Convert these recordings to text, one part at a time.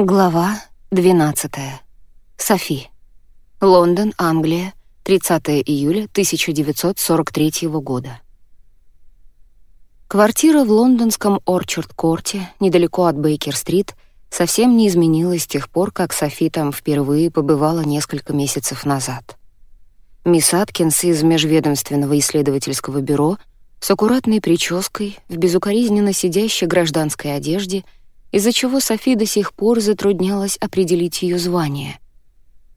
Глава 12. Софи. Лондон, Англия, 30 июля 1943 года. Квартира в лондонском Орчард-корте, недалеко от Бейкер-стрит, совсем не изменилась с тех пор, как Софи там впервые побывала несколько месяцев назад. Мисс Аткинс из Межведомственного исследовательского бюро с аккуратной прической, в безукоризненно сидящей гражданской одежде — из-за чего Софи до сих пор затруднялась определить ее звание.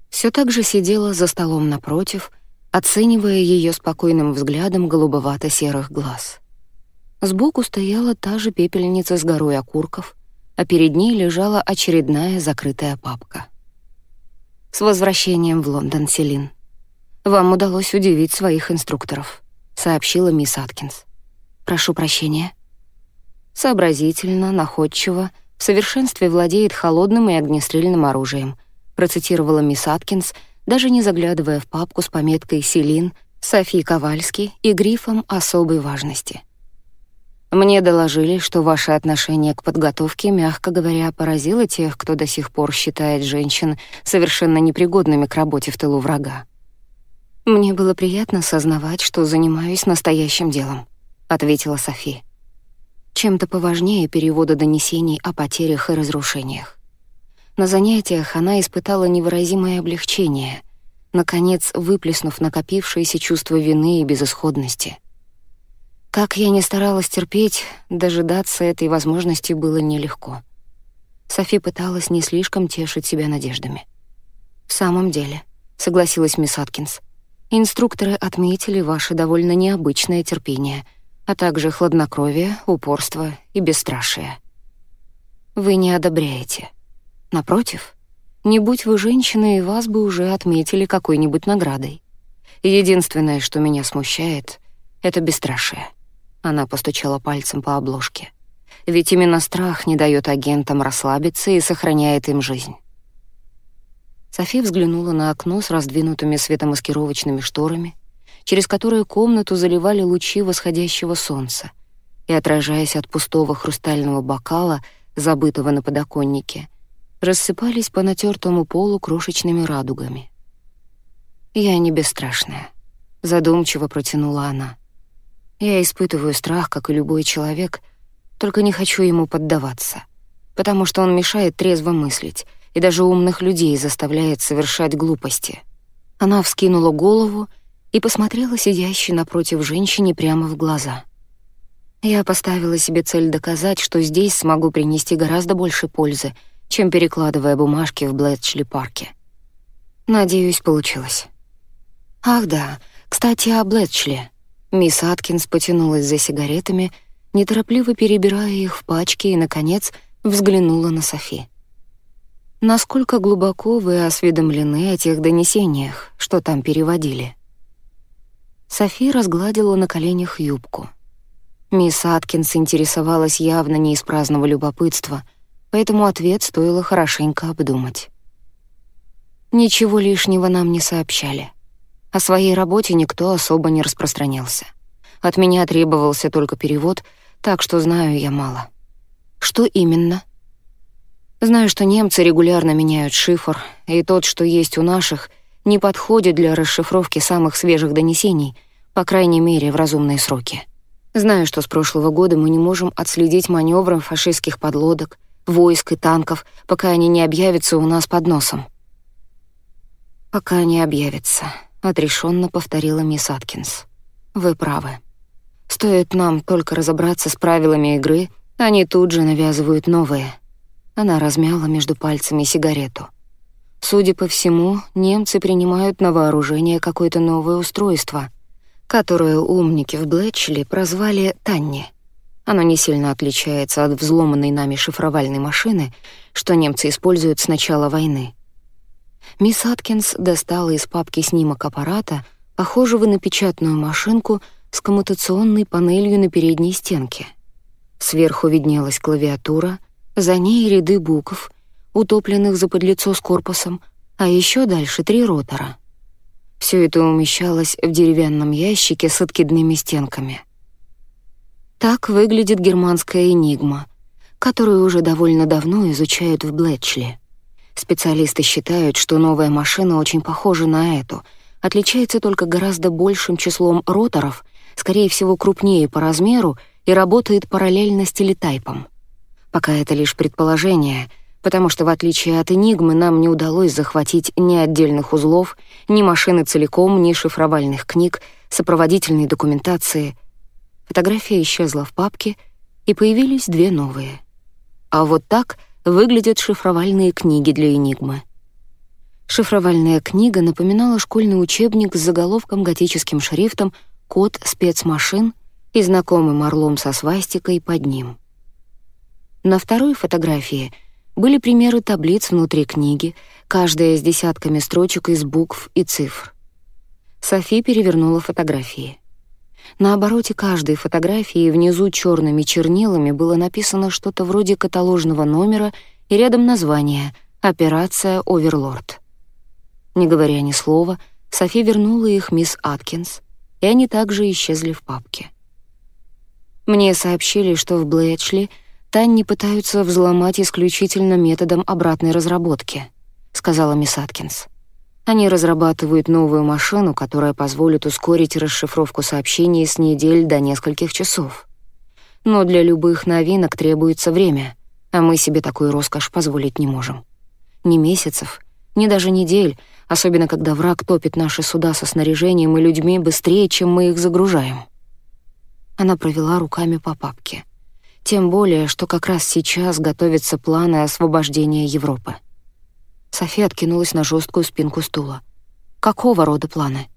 Все так же сидела за столом напротив, оценивая ее спокойным взглядом голубовато-серых глаз. Сбоку стояла та же пепельница с горой окурков, а перед ней лежала очередная закрытая папка. «С возвращением в Лондон, Селин. Вам удалось удивить своих инструкторов», — сообщила мисс Аткинс. «Прошу прощения». Сообразительно, находчиво, в совершенстве владеет холодным и огнестрельным оружием, процитировала мисс Аткинс, даже не заглядывая в папку с пометкой «Селин», «Софи Ковальский» и грифом особой важности. Мне доложили, что ваше отношение к подготовке, мягко говоря, поразило тех, кто до сих пор считает женщин совершенно непригодными к работе в тылу врага. Мне было приятно сознавать, что занимаюсь настоящим делом, ответила Софи чем-то поважнее перевода донесений о потерях и разрушениях. На занятиях она испытала невыразимое облегчение, наконец выплеснув накопившееся чувство вины и безысходности. Как я не старалась терпеть, дожидаться этой возможности было нелегко. Софи пыталась не слишком тешить себя надеждами. «В самом деле», — согласилась мисс Аткинс, — «инструкторы отметили ваше довольно необычное терпение — а также хладнокровие, упорство и бесстрашие. Вы не одобряете. Напротив, не будь вы женщиной, вас бы уже отметили какой-нибудь наградой. Единственное, что меня смущает, — это бесстрашие. Она постучала пальцем по обложке. Ведь именно страх не дает агентам расслабиться и сохраняет им жизнь. Софи взглянула на окно с раздвинутыми светомаскировочными шторами, через которые комнату заливали лучи восходящего солнца, и, отражаясь от пустого хрустального бокала, забытого на подоконнике, рассыпались по натертому полу крошечными радугами. «Я не бесстрашная», — задумчиво протянула она. «Я испытываю страх, как и любой человек, только не хочу ему поддаваться, потому что он мешает трезво мыслить и даже умных людей заставляет совершать глупости». Она вскинула голову и посмотрела сидящей напротив женщине прямо в глаза. Я поставила себе цель доказать, что здесь смогу принести гораздо больше пользы, чем перекладывая бумажки в Блэтчли-парке. Надеюсь, получилось. Ах да, кстати, о Блэтчли. Мисс Аткинс потянулась за сигаретами, неторопливо перебирая их в пачке и, наконец, взглянула на Софи. «Насколько глубоко вы осведомлены о тех донесениях, что там переводили?» Софи разгладила на коленях юбку. Мисс Аткинс интересовалась явно не из праздного любопытства, поэтому ответ стоило хорошенько обдумать. Ничего лишнего нам не сообщали. О своей работе никто особо не распространялся. От меня требовался только перевод, так что знаю я мало. Что именно? Знаю, что немцы регулярно меняют шифр, и тот, что есть у наших — не подходит для расшифровки самых свежих донесений, по крайней мере, в разумные сроки. Знаю, что с прошлого года мы не можем отследить маневры фашистских подлодок, войск и танков, пока они не объявятся у нас под носом. «Пока не объявятся», — отрешенно повторила мисс Аткинс. «Вы правы. Стоит нам только разобраться с правилами игры, они тут же навязывают новые». Она размяла между пальцами сигарету — Судя по всему, немцы принимают на вооружение какое-то новое устройство, которое умники в Блэчли прозвали «Танни». Оно не сильно отличается от взломанной нами шифровальной машины, что немцы используют с начала войны. Мисс Аткинс достала из папки снимок аппарата, похожего на печатную машинку с коммутационной панелью на передней стенке. Сверху виднелась клавиатура, за ней ряды букв — утопленных за подлицо с корпусом, а еще дальше три ротора. Все это умещалось в деревянном ящике с откидными стенками. Так выглядит германская «Энигма», которую уже довольно давно изучают в Блэтчли. Специалисты считают, что новая машина очень похожа на эту, отличается только гораздо большим числом роторов, скорее всего, крупнее по размеру и работает параллельно с телетайпом. Пока это лишь предположение, потому что, в отличие от «Энигмы», нам не удалось захватить ни отдельных узлов, ни машины целиком, ни шифровальных книг, сопроводительной документации. Фотография исчезла в папке, и появились две новые. А вот так выглядят шифровальные книги для «Энигмы». Шифровальная книга напоминала школьный учебник с заголовком готическим шрифтом «Код спецмашин» и знакомым орлом со свастикой под ним. На второй фотографии были примеры таблиц внутри книги, каждая с десятками строчек из букв и цифр. Софи перевернула фотографии. На обороте каждой фотографии внизу черными чернилами было написано что-то вроде каталожного номера и рядом название «Операция Оверлорд». Не говоря ни слова, Софи вернула их мисс Аткинс, и они также исчезли в папке. Мне сообщили, что в Блэчли Танни пытаются взломать исключительно методом обратной разработки, сказала мисс Аткинс. Они разрабатывают новую машину, которая позволит ускорить расшифровку сообщений с недель до нескольких часов. Но для любых новинок требуется время, а мы себе такую роскошь позволить не можем. Ни месяцев, ни даже недель, особенно когда враг топит наши суда со снаряжением и людьми быстрее, чем мы их загружаем. Она провела руками по папке. Тем более, что как раз сейчас готовятся планы освобождения Европы. София откинулась на жесткую спинку стула. «Какого рода планы?»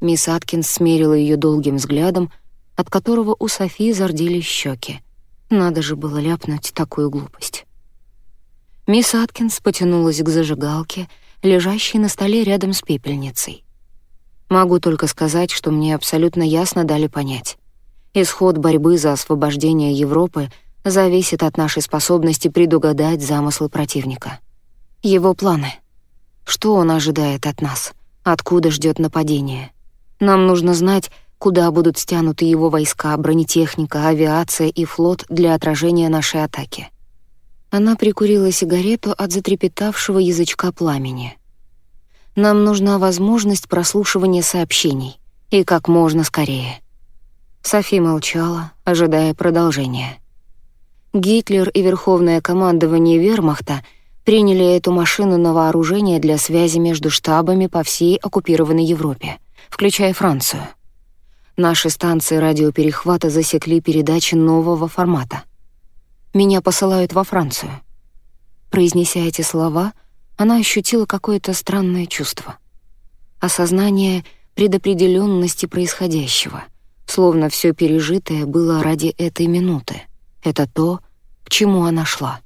Мисс Аткинс смерила ее долгим взглядом, от которого у Софии зарделись щеки. Надо же было ляпнуть такую глупость. Мисс Аткинс потянулась к зажигалке, лежащей на столе рядом с пепельницей. Могу только сказать, что мне абсолютно ясно дали понять. Исход борьбы за освобождение Европы зависит от нашей способности предугадать замыслы противника его планы. Что он ожидает от нас? Откуда ждет нападение? Нам нужно знать, куда будут стянуты его войска, бронетехника, авиация и флот для отражения нашей атаки. Она прикурила сигарету от затрепетавшего язычка пламени. Нам нужна возможность прослушивания сообщений. И как можно скорее. Софи молчала, ожидая продолжения. Гитлер и Верховное командование Вермахта — приняли эту машину на вооружение для связи между штабами по всей оккупированной Европе, включая Францию. Наши станции радиоперехвата засекли передачи нового формата. Меня посылают во Францию. Произнеся эти слова, она ощутила какое-то странное чувство. Осознание предопределенности происходящего, словно все пережитое было ради этой минуты. Это то, к чему она шла.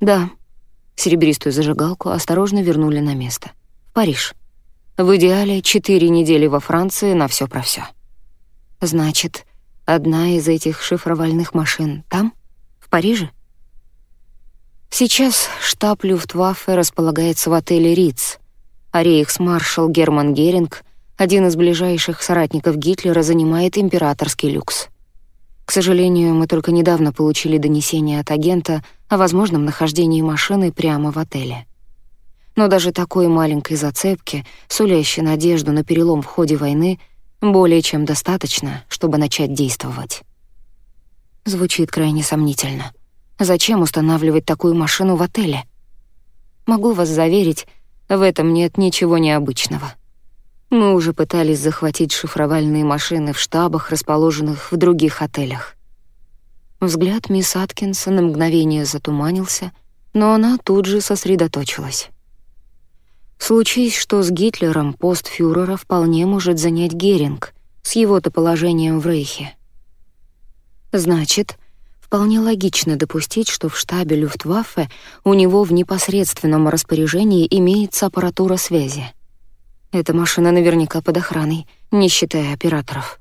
Да, Серебристую зажигалку осторожно вернули на место. В Париж. В идеале четыре недели во Франции на все про все. Значит, одна из этих шифровальных машин там, в Париже? Сейчас штаб Люфтваффе располагается в отеле «Риц», а рейхсмаршал Герман Геринг, один из ближайших соратников Гитлера, занимает императорский люкс. К сожалению, мы только недавно получили донесение от агента о возможном нахождении машины прямо в отеле. Но даже такой маленькой зацепки, сулящей надежду на перелом в ходе войны, более чем достаточно, чтобы начать действовать. Звучит крайне сомнительно. Зачем устанавливать такую машину в отеле? Могу вас заверить, в этом нет ничего необычного. Мы уже пытались захватить шифровальные машины в штабах, расположенных в других отелях. Взгляд мисс Аткинса на мгновение затуманился, но она тут же сосредоточилась. Случись, что с Гитлером пост фюрера вполне может занять Геринг с его-то положением в Рейхе. Значит, вполне логично допустить, что в штабе Люфтваффе у него в непосредственном распоряжении имеется аппаратура связи — эта машина наверняка под охраной, не считая операторов.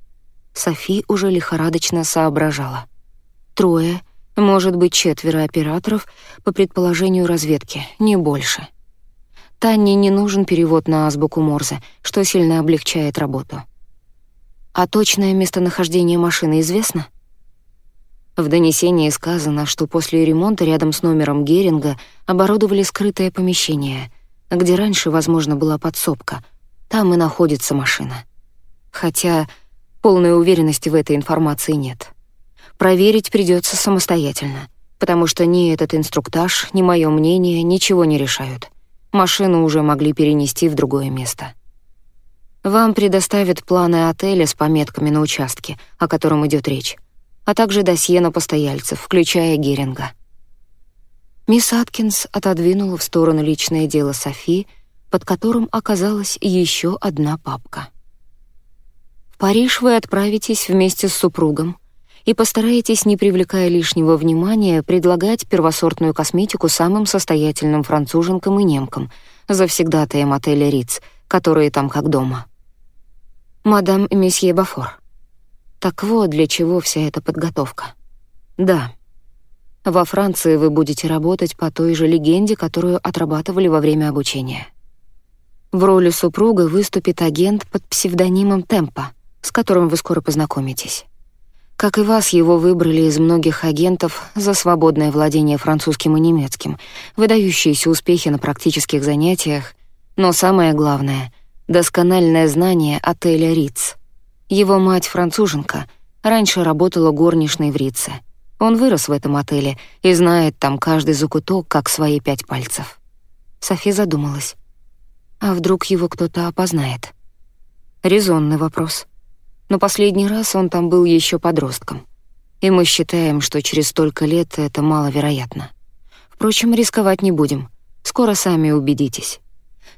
Софи уже лихорадочно соображала. Трое, может быть, четверо операторов, по предположению разведки, не больше. Танне не нужен перевод на азбуку Морзе, что сильно облегчает работу. А точное местонахождение машины известно? В донесении сказано, что после ремонта рядом с номером Геринга оборудовали скрытое помещение, где раньше, возможно, была подсобка. Там и находится машина. Хотя полной уверенности в этой информации нет. Проверить придется самостоятельно, потому что ни этот инструктаж, ни мое мнение ничего не решают. Машину уже могли перенести в другое место. Вам предоставят планы отеля с пометками на участке, о котором идет речь, а также досье на постояльцев, включая Геринга. Мисс Аткинс отодвинула в сторону личное дело Софи, под которым оказалась еще одна папка. В Париж вы отправитесь вместе с супругом и постараетесь, не привлекая лишнего внимания, предлагать первосортную косметику самым состоятельным француженкам и немкам, завсегдатаем отеля «Риц», которые там как дома. Мадам месье Бафор. Так вот, для чего вся эта подготовка. Да. Во Франции вы будете работать по той же легенде, которую отрабатывали во время обучения. В роли супруга выступит агент под псевдонимом Темпа, с которым вы скоро познакомитесь. Как и вас, его выбрали из многих агентов за свободное владение французским и немецким, выдающиеся успехи на практических занятиях, но самое главное — доскональное знание отеля «Риц». Его мать француженка, раньше работала горничной в Рице. Он вырос в этом отеле и знает там каждый закуток, как свои пять пальцев. Софи задумалась. А вдруг его кто-то опознает? Резонный вопрос но последний раз он там был еще подростком. И мы считаем, что через столько лет это маловероятно. Впрочем, рисковать не будем. Скоро сами убедитесь.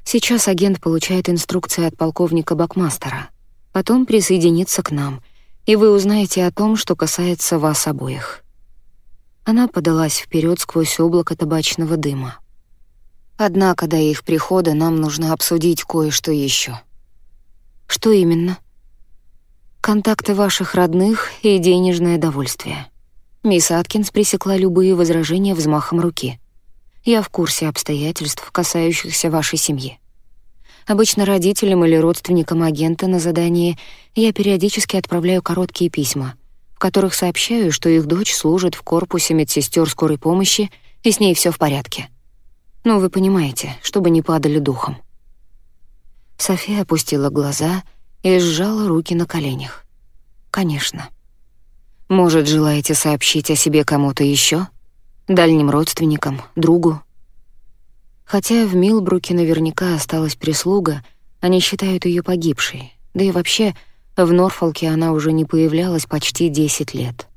Сейчас агент получает инструкции от полковника Бакмастера. Потом присоединится к нам, и вы узнаете о том, что касается вас обоих. Она подалась вперед сквозь облако табачного дыма. Однако до их прихода нам нужно обсудить кое-что еще. Что именно? — контакты ваших родных и денежное довольствие. Мисс Аткинс пресекла любые возражения взмахом руки. Я в курсе обстоятельств, касающихся вашей семьи. Обычно родителям или родственникам агента на задание я периодически отправляю короткие письма, в которых сообщаю, что их дочь служит в корпусе медсестер скорой помощи и с ней все в порядке. Ну, вы понимаете, чтобы не падали духом. София опустила глаза и сжала руки на коленях. «Конечно. Может, желаете сообщить о себе кому-то еще? Дальним родственникам, другу?» Хотя в Милбруке наверняка осталась прислуга, они считают ее погибшей. Да и вообще, в Норфолке она уже не появлялась почти 10 лет.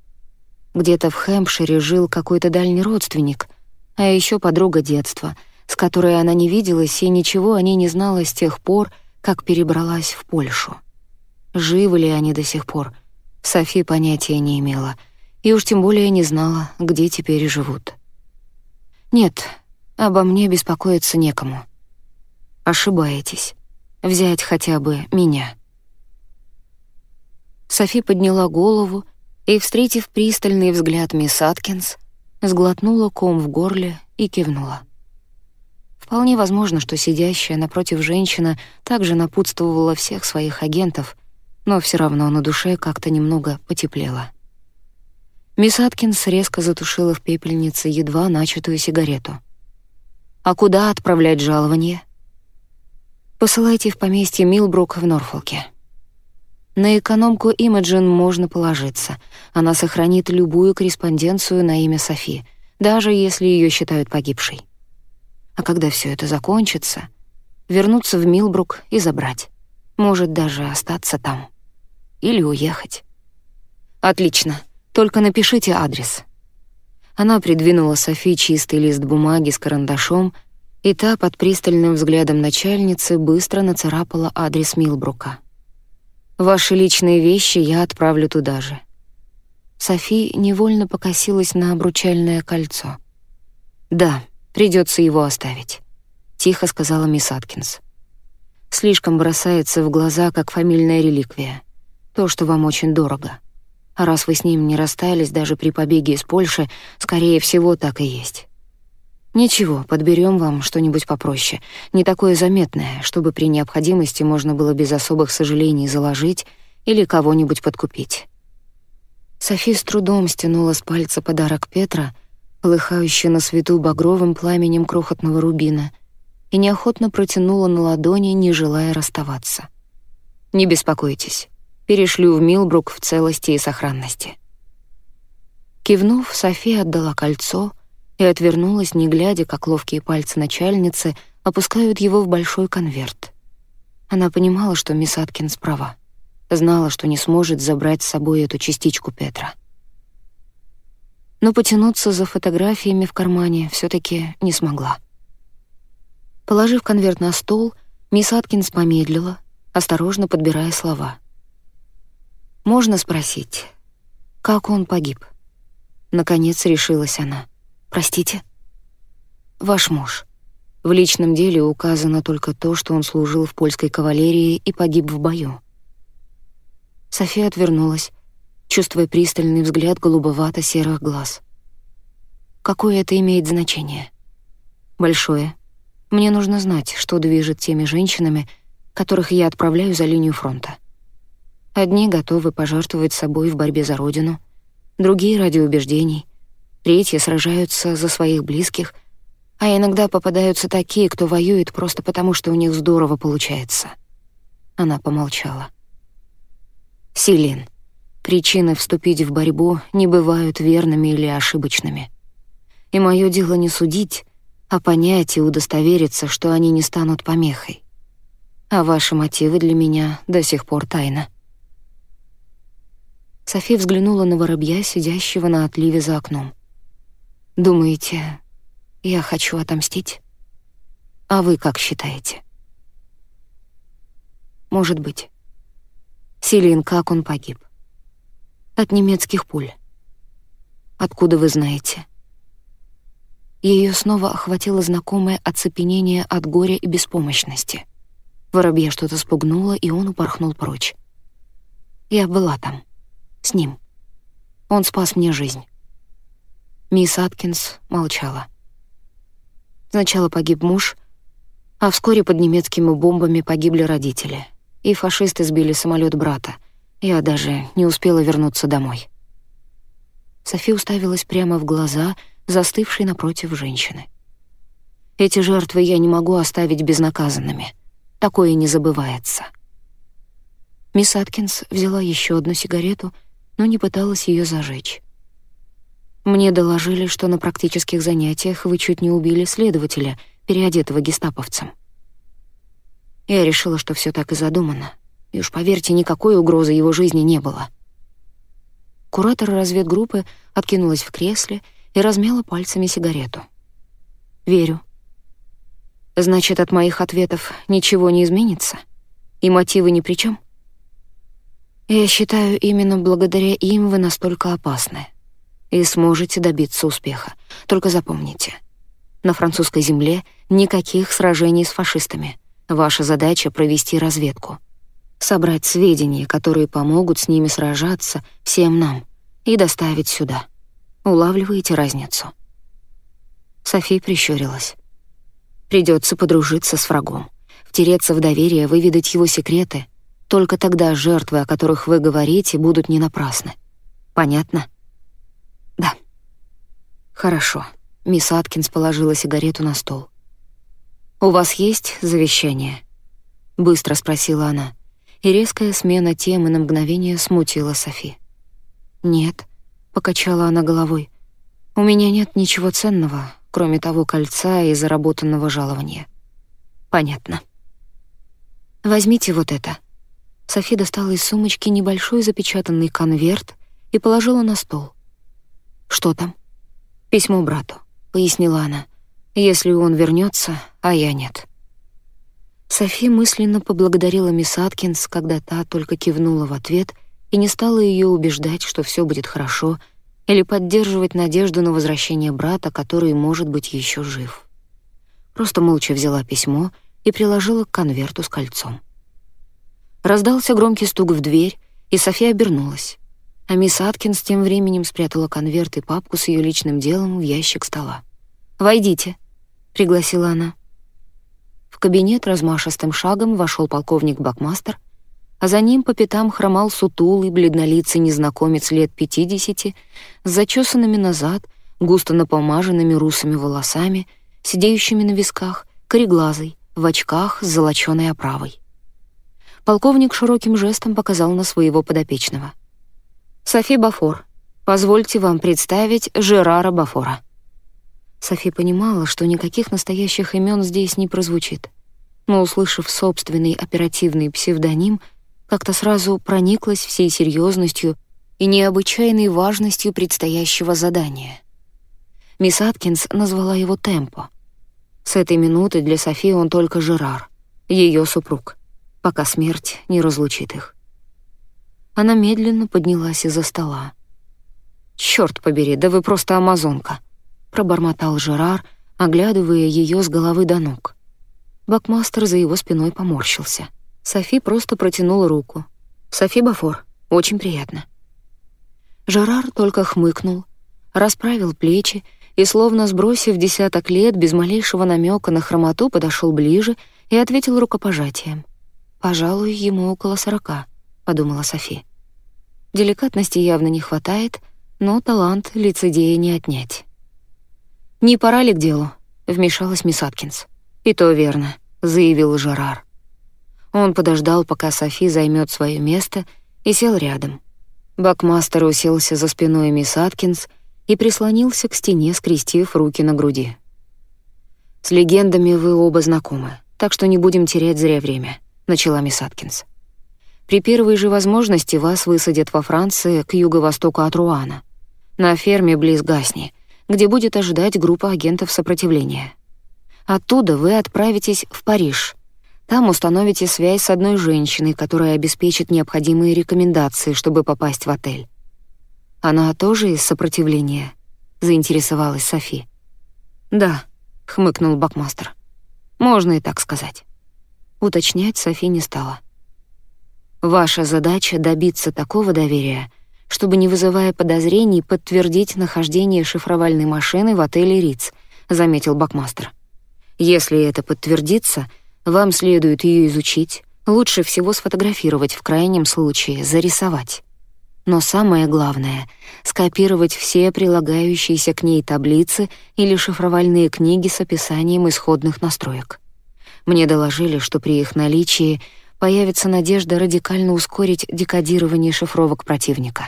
Где-то в Хэмпшире жил какой-то дальний родственник, а еще подруга детства, с которой она не виделась и ничего о ней не знала с тех пор, как перебралась в Польшу. Живы ли они до сих пор? Софи понятия не имела, и уж тем более не знала, где теперь живут. Нет, обо мне беспокоиться некому. Ошибаетесь. Взять хотя бы меня. Софи подняла голову и, встретив пристальный взгляд мисс Аткинс, сглотнула ком в горле и кивнула. Вполне возможно, что сидящая напротив женщина также напутствовала всех своих агентов, но все равно на душе как-то немного потеплело. Мисс Аткинс резко затушила в пепельнице едва начатую сигарету. «А куда отправлять жалование?» «Посылайте в поместье Милбрук в Норфолке». На экономку Имаджин можно положиться. Она сохранит любую корреспонденцию на имя Софи, даже если ее считают погибшей. А когда все это закончится, вернуться в Милбрук и забрать. Может даже остаться там. Или уехать. Отлично. Только напишите адрес. Она придвинула Софи чистый лист бумаги с карандашом, и та под пристальным взглядом начальницы быстро нацарапала адрес Милбрука. «Ваши личные вещи я отправлю туда же». Софи невольно покосилась на обручальное кольцо. «Да, Придется его оставить», — тихо сказала мисс Аткинс. «Слишком бросается в глаза, как фамильная реликвия. То, что вам очень дорого. А раз вы с ним не расстались даже при побеге из Польши, скорее всего, так и есть. Ничего, подберем вам что-нибудь попроще, не такое заметное, чтобы при необходимости можно было без особых сожалений заложить или кого-нибудь подкупить». Софи с трудом стянула с пальца подарок Петра, полыхающий на свету багровым пламенем крохотного рубина, и неохотно протянула на ладони, не желая расставаться. «Не беспокойтесь, перешлю в Милбрук в целости и сохранности». Кивнув, София отдала кольцо и отвернулась, не глядя, как ловкие пальцы начальницы опускают его в большой конверт. Она понимала, что мисс Аткинс права. Знала, что не сможет забрать с собой эту частичку Петра. Но потянуться за фотографиями в кармане все таки не смогла. Положив конверт на стол, мисс Аткинс помедлила, осторожно подбирая слова. «Можно спросить, как он погиб?» Наконец решилась она. «Простите?» «Ваш муж. В личном деле указано только то, что он служил в польской кавалерии и погиб в бою». София отвернулась, чувствуя пристальный взгляд голубовато-серых глаз. «Какое это имеет значение?» «Большое. Мне нужно знать, что движет теми женщинами, которых я отправляю за линию фронта. Одни готовы пожертвовать собой в борьбе за родину, другие — ради убеждений, третьи сражаются за своих близких, а иногда попадаются такие, кто воюет просто потому, что у них здорово получается. Она помолчала. Силин. Причины вступить в борьбу не бывают верными или ошибочными. И мое дело не судить, а понять и удостовериться, что они не станут помехой. А ваши мотивы для меня до сих пор тайна. Софи взглянула на воробья, сидящего на отливе за окном. «Думаете, я хочу отомстить? А вы как считаете?» «Может быть. Селин, как он погиб?» «От немецких пуль». «Откуда вы знаете?» Ее снова охватило знакомое оцепенение от горя и беспомощности. Воробья что-то спугнуло, и он упорхнул прочь. «Я была там». С ним. Он спас мне жизнь. Мисс Аткинс молчала. Сначала погиб муж, а вскоре под немецкими бомбами погибли родители. И фашисты сбили самолет брата. Я даже не успела вернуться домой. Софи уставилась прямо в глаза, застывшей напротив женщины. Эти жертвы я не могу оставить безнаказанными. Такое не забывается. Мисс Аткинс взяла еще одну сигарету — но не пыталась ее зажечь. Мне доложили, что на практических занятиях вы чуть не убили следователя, переодетого гестаповцем. Я решила, что все так и задумано. И уж поверьте, никакой угрозы его жизни не было. Куратор разведгруппы откинулась в кресле и размяла пальцами сигарету. «Верю. Значит, от моих ответов ничего не изменится? И мотивы ни при чем? Я считаю, именно благодаря им вы настолько опасны и сможете добиться успеха. Только запомните, на французской земле никаких сражений с фашистами. Ваша задача — провести разведку. Собрать сведения, которые помогут с ними сражаться всем нам, и доставить сюда. Улавливаете разницу?» Софи прищурилась. Придется подружиться с врагом, втереться в доверие, выведать его секреты — только тогда жертвы, о которых вы говорите, будут не напрасны. Понятно? Хорошо. Мисс Аткинс положила сигарету на стол. «У вас есть завещание?» Быстро спросила она, и резкая смена темы на мгновение смутила Софи. «Нет», — покачала она головой, — «у меня нет ничего ценного, кроме того кольца и заработанного жалования». «Понятно». «Возьмите вот это», Софи достала из сумочки небольшой запечатанный конверт и положила на стол. «Что там?» «Письмо брату», — пояснила она. «Если он вернется, а я нет». Софи мысленно поблагодарила мисс Аткинс, когда та только кивнула в ответ и не стала ее убеждать, что все будет хорошо, или поддерживать надежду на возвращение брата, который, может быть, еще жив. Просто молча взяла письмо и приложила к конверту с кольцом. Раздался громкий стук в дверь, и София обернулась. А мисс Аткинс тем временем спрятала конверт и папку с ее личным делом в ящик стола. «Войдите», — пригласила она. В кабинет размашистым шагом вошел полковник Бакмастер, а за ним по пятам хромал сутулый, бледнолицый незнакомец лет пятидесяти с зачесанными назад, густо напомаженными русыми волосами, сидеющими на висках, кореглазый, в очках с золоченой оправой. Полковник широким жестом показал на своего подопечного. «Софи Бафор, позвольте вам представить Жерара Бафора». Софи понимала, что никаких настоящих имен здесь не прозвучит, но, услышав собственный оперативный псевдоним, как-то сразу прониклась всей серьезностью и необычайной важностью предстоящего задания. Мисс Аткинс назвала его Темпо. С этой минуты для Софи он только Жерар, ее супруг, пока смерть не разлучит их. Она медленно поднялась из-за стола. «Чёрт побери, да вы просто амазонка!» пробормотал Жерар, оглядывая ее с головы до ног. Бакмастер за его спиной поморщился. Софи просто протянула руку. «Софи Бафор, очень приятно». Жерар только хмыкнул, расправил плечи и, словно сбросив десяток лет, без малейшего намека на хромоту, подошел ближе и ответил рукопожатием. «Пожалуй, ему около сорока», — подумала Софи. Деликатности явно не хватает, но талант лицедея не отнять. «Не пора ли к делу?» — вмешалась мисс Аткинс. «И то верно», — заявил Жерар. Он подождал, пока Софи займет свое место, и сел рядом. Бакмастер уселся за спиной мисс Аткинс и прислонился к стене, скрестив руки на груди. «С легендами вы оба знакомы, так что не будем терять зря время», — начала мисс Аткинс. «При первой же возможности вас высадят во Франции к юго-востоку от Руана, на ферме близ Гасни, где будет ожидать группа агентов сопротивления. Оттуда вы отправитесь в Париж. Там установите связь с одной женщиной, которая обеспечит необходимые рекомендации, чтобы попасть в отель. Она тоже из сопротивления, заинтересовалась Софи. Да, хмыкнул Бакмастер. Можно и так сказать. Уточнять Софи не стала. Ваша задача добиться такого доверия, чтобы, не вызывая подозрений, подтвердить нахождение шифровальной машины в отеле «Риц», — заметил Бакмастер. «Если это подтвердится, вам следует ее изучить, лучше всего сфотографировать, в крайнем случае зарисовать. Но самое главное — скопировать все прилагающиеся к ней таблицы или шифровальные книги с описанием исходных настроек. Мне доложили, что при их наличии появится надежда радикально ускорить декодирование шифровок противника.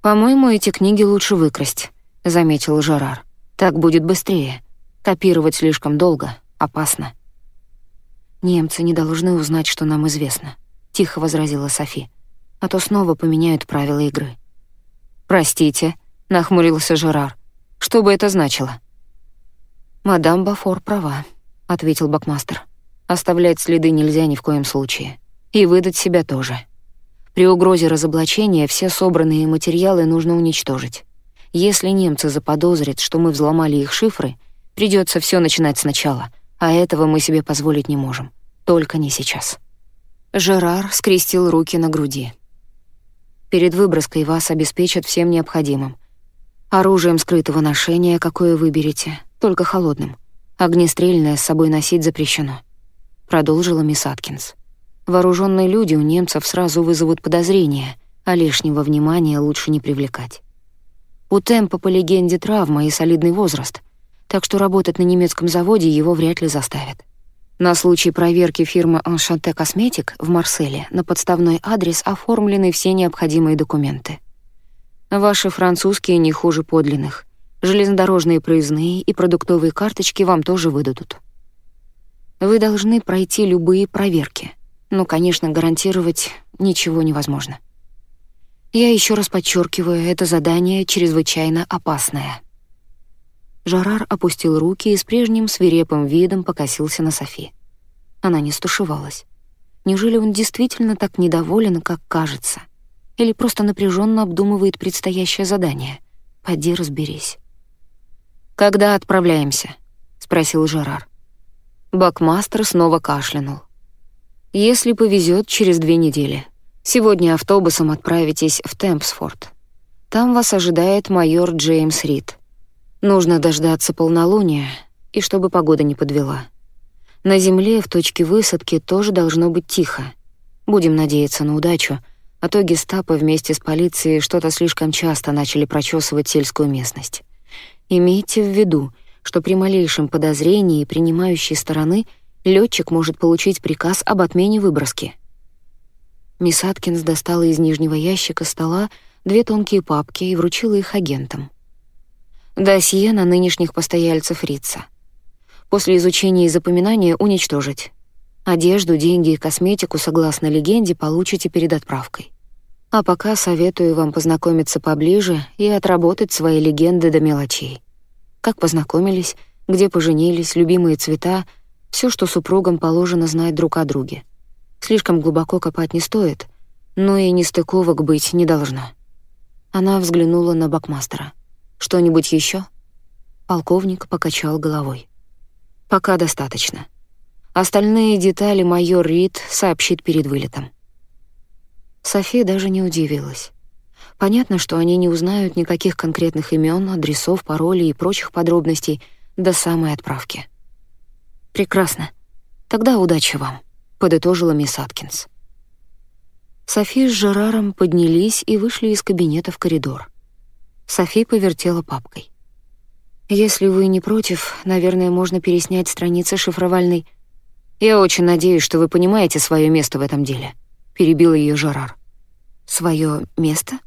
«По-моему, эти книги лучше выкрасть», — заметил Жерар. «Так будет быстрее. Копировать слишком долго, опасно». «Немцы не должны узнать, что нам известно», — тихо возразила Софи. «А то снова поменяют правила игры». «Простите», — нахмурился Жерар. «Что бы это значило?» «Мадам Бафор права», — ответил Бакмастер. Оставлять следы нельзя ни в коем случае. И выдать себя тоже. При угрозе разоблачения все собранные материалы нужно уничтожить. Если немцы заподозрят, что мы взломали их шифры, придется все начинать сначала, а этого мы себе позволить не можем. Только не сейчас. Жерар скрестил руки на груди. Перед выброской вас обеспечат всем необходимым. Оружием скрытого ношения, какое выберете, только холодным. Огнестрельное с собой носить запрещено продолжила мисс Аткинс. Вооруженные люди у немцев сразу вызовут подозрения, а лишнего внимания лучше не привлекать. У Темпа по легенде травма и солидный возраст, так что работать на немецком заводе его вряд ли заставят. На случай проверки фирмы Enchanté Косметик в Марселе на подставной адрес оформлены все необходимые документы. Ваши французские не хуже подлинных. Железнодорожные проездные и продуктовые карточки вам тоже выдадут. Вы должны пройти любые проверки. Но, конечно, гарантировать ничего невозможно. Я еще раз подчеркиваю, это задание чрезвычайно опасное. Жарар опустил руки и с прежним свирепым видом покосился на Софи. Она не стушевалась. Неужели он действительно так недоволен, как кажется? Или просто напряженно обдумывает предстоящее задание? Поди разберись. «Когда отправляемся?» — спросил Жерар. Бакмастер снова кашлянул. «Если повезет, через две недели. Сегодня автобусом отправитесь в Темпсфорд. Там вас ожидает майор Джеймс Рид. Нужно дождаться полнолуния, и чтобы погода не подвела. На земле в точке высадки тоже должно быть тихо. Будем надеяться на удачу, а то гестапо вместе с полицией что-то слишком часто начали прочесывать сельскую местность. Имейте в виду, что при малейшем подозрении принимающей стороны летчик может получить приказ об отмене выброски. Мисс Аткинс достала из нижнего ящика стола две тонкие папки и вручила их агентам. Досье на нынешних постояльцев Рица. После изучения и запоминания уничтожить. Одежду, деньги и косметику, согласно легенде, получите перед отправкой. А пока советую вам познакомиться поближе и отработать свои легенды до мелочей. Как познакомились, где поженились, любимые цвета, все, что супругам положено знать друг о друге. Слишком глубоко копать не стоит, но и нестыковок быть не должно. Она взглянула на Бакмастера. «Что-нибудь еще? Полковник покачал головой. «Пока достаточно. Остальные детали майор Рид сообщит перед вылетом». София даже не удивилась. Понятно, что они не узнают никаких конкретных имен, адресов, паролей и прочих подробностей до самой отправки. «Прекрасно. Тогда удачи вам», — подытожила мисс Аткинс. Софи с Жераром поднялись и вышли из кабинета в коридор. Софи повертела папкой. «Если вы не против, наверное, можно переснять страницы шифровальной...» «Я очень надеюсь, что вы понимаете свое место в этом деле», — перебил ее Жерар. «Свое место?»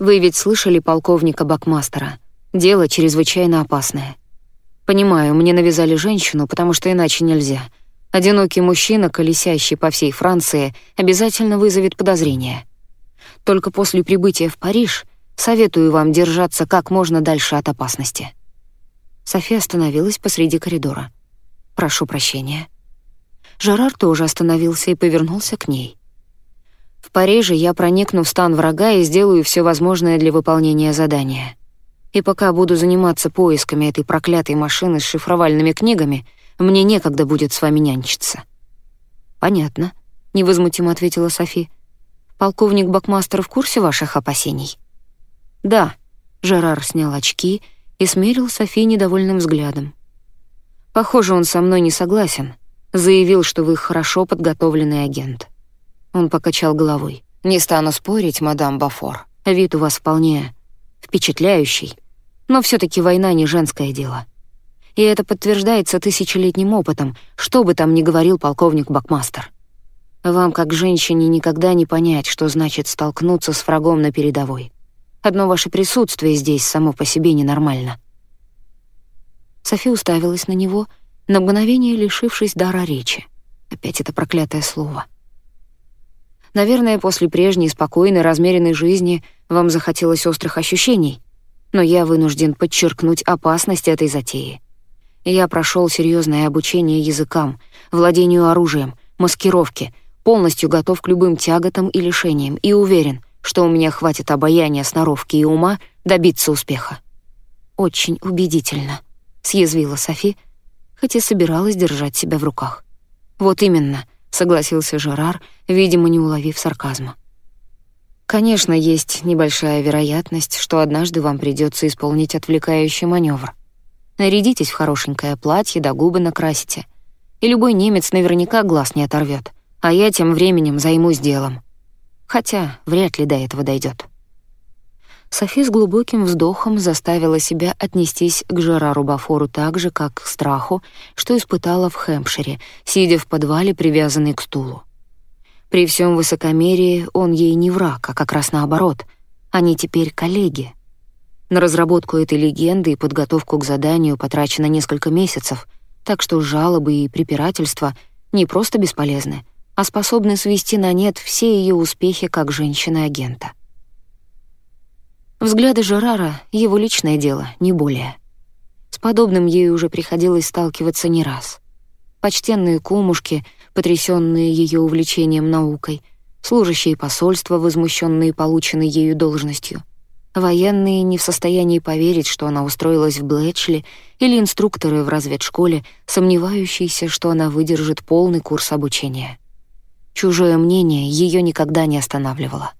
«Вы ведь слышали полковника Бакмастера. Дело чрезвычайно опасное. Понимаю, мне навязали женщину, потому что иначе нельзя. Одинокий мужчина, колесящий по всей Франции, обязательно вызовет подозрения. Только после прибытия в Париж советую вам держаться как можно дальше от опасности». София остановилась посреди коридора. «Прошу прощения». Жерар тоже остановился и повернулся к ней. «В Париже я проникну в стан врага и сделаю все возможное для выполнения задания. И пока буду заниматься поисками этой проклятой машины с шифровальными книгами, мне некогда будет с вами нянчиться». «Понятно», — невозмутимо ответила Софи. «Полковник Бакмастер в курсе ваших опасений?» «Да», — Жерар снял очки и смерил Софи недовольным взглядом. «Похоже, он со мной не согласен. Заявил, что вы хорошо подготовленный агент». Он покачал головой. «Не стану спорить, мадам Бафор. Вид у вас вполне впечатляющий. Но все таки война не женское дело. И это подтверждается тысячелетним опытом, что бы там ни говорил полковник Бакмастер. Вам, как женщине, никогда не понять, что значит столкнуться с врагом на передовой. Одно ваше присутствие здесь само по себе ненормально. Софи уставилась на него, на мгновение лишившись дара речи. Опять это проклятое слово. Наверное, после прежней спокойной, размеренной жизни вам захотелось острых ощущений, но я вынужден подчеркнуть опасность этой затеи. Я прошел серьезное обучение языкам, владению оружием, маскировке, полностью готов к любым тяготам и лишениям и уверен, что у меня хватит обаяния, сноровки и ума добиться успеха. «Очень убедительно», — съязвила Софи, хотя собиралась держать себя в руках. «Вот именно», — согласился Жерар, видимо, не уловив сарказма. «Конечно, есть небольшая вероятность, что однажды вам придется исполнить отвлекающий маневр. Нарядитесь в хорошенькое платье, да губы накрасите. И любой немец наверняка глаз не оторвет, а я тем временем займусь делом. Хотя вряд ли до этого дойдет. Софи с глубоким вздохом заставила себя отнестись к Жерару Бафору так же, как к страху, что испытала в Хэмпшире, сидя в подвале, привязанной к стулу. При всем высокомерии он ей не враг, а как раз наоборот. Они теперь коллеги. На разработку этой легенды и подготовку к заданию потрачено несколько месяцев, так что жалобы и препирательства не просто бесполезны, а способны свести на нет все ее успехи как женщины-агента. Взгляды Жерара — его личное дело, не более. С подобным ей уже приходилось сталкиваться не раз. Почтенные кумушки, потрясенные ее увлечением наукой, служащие посольства, возмущенные полученной ею должностью, военные не в состоянии поверить, что она устроилась в Блэчли, или инструкторы в разведшколе, сомневающиеся, что она выдержит полный курс обучения. Чужое мнение ее никогда не останавливало.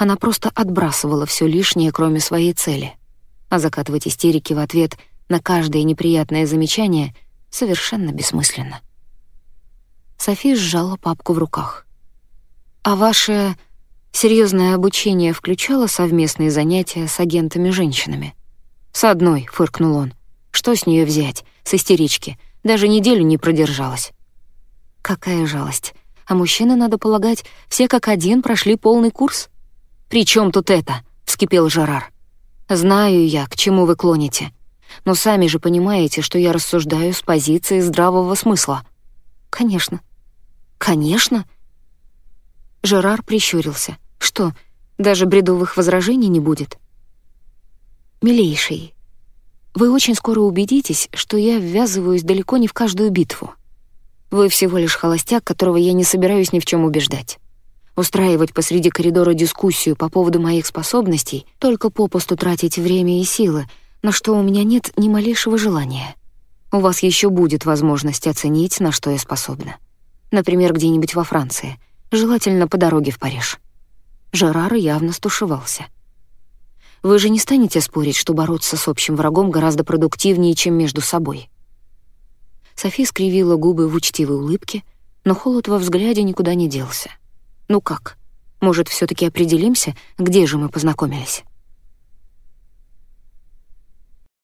Она просто отбрасывала все лишнее, кроме своей цели. А закатывать истерики в ответ на каждое неприятное замечание совершенно бессмысленно. Софи сжала папку в руках. А ваше серьезное обучение включало совместные занятия с агентами-женщинами? «С одной», — фыркнул он. «Что с нее взять? С истерички. Даже неделю не продержалась». Какая жалость. А мужчины, надо полагать, все как один прошли полный курс? «При чем тут это?» — вскипел Жерар. «Знаю я, к чему вы клоните. Но сами же понимаете, что я рассуждаю с позиции здравого смысла». «Конечно». «Конечно?» Жерар прищурился. «Что, даже бредовых возражений не будет?» «Милейший, вы очень скоро убедитесь, что я ввязываюсь далеко не в каждую битву. Вы всего лишь холостяк, которого я не собираюсь ни в чем убеждать. Устраивать посреди коридора дискуссию по поводу моих способностей, только попусту тратить время и силы, на что у меня нет ни малейшего желания. У вас еще будет возможность оценить, на что я способна. Например, где-нибудь во Франции, желательно по дороге в Париж. Жерар явно стушевался. Вы же не станете спорить, что бороться с общим врагом гораздо продуктивнее, чем между собой. Софи скривила губы в учтивой улыбке, но холод во взгляде никуда не делся. «Ну как? Может, все таки определимся, где же мы познакомились?»